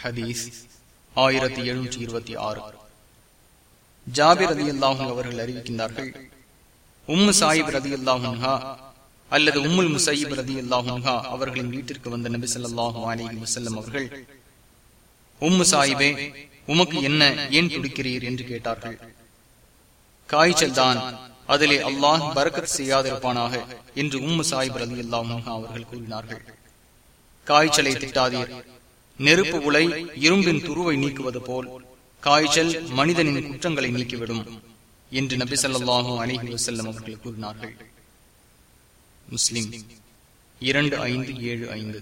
ஹதீஸ் ஆயிரத்தி எழுநூற்றி இருபத்தி ஆறு. ஜாபிர் ரதி அல்லாஹும் அவர்கள் அறிவிக்கின்றார்கள் உம்மு சாஹிப் ரதி அல்லாஹுன்ஹா அல்லது உம்முல் முசையீப் ரதி அல்லாஹுன்ஹா அவர்களின் வீட்டிற்கு வந்த நபி சொல்லாஹு அலி வசல்லம் அவர்கள் உம்மு சாஹிபே உமக்கு என்ன ஏன் துடிக்கிறீர்? என்று கேட்டார்கள். காய்ச்சல் தான் அதிலே அல்லாஹ் பரக்கத் செய்யாதிருப்பானாக என்று உம்மு சாஹிப் ரதி அல்லாஹுன்ஹா அவர்கள் கூறினார்கள். காய்ச்சலை திட்டாதீர் நெருப்பு உலை இரும்பின் துருவை நீக்குவது போல் காய்ச்சல் மனிதனின் குற்றங்களை நீக்கிவிடும் என்று நபி சொல்லாஹும் அலிஹி வசல்லம் அவர்கள் கூறினார்கள். முஸ்லிம் இரண்டு ஐந்து ஏழு ஐந்து.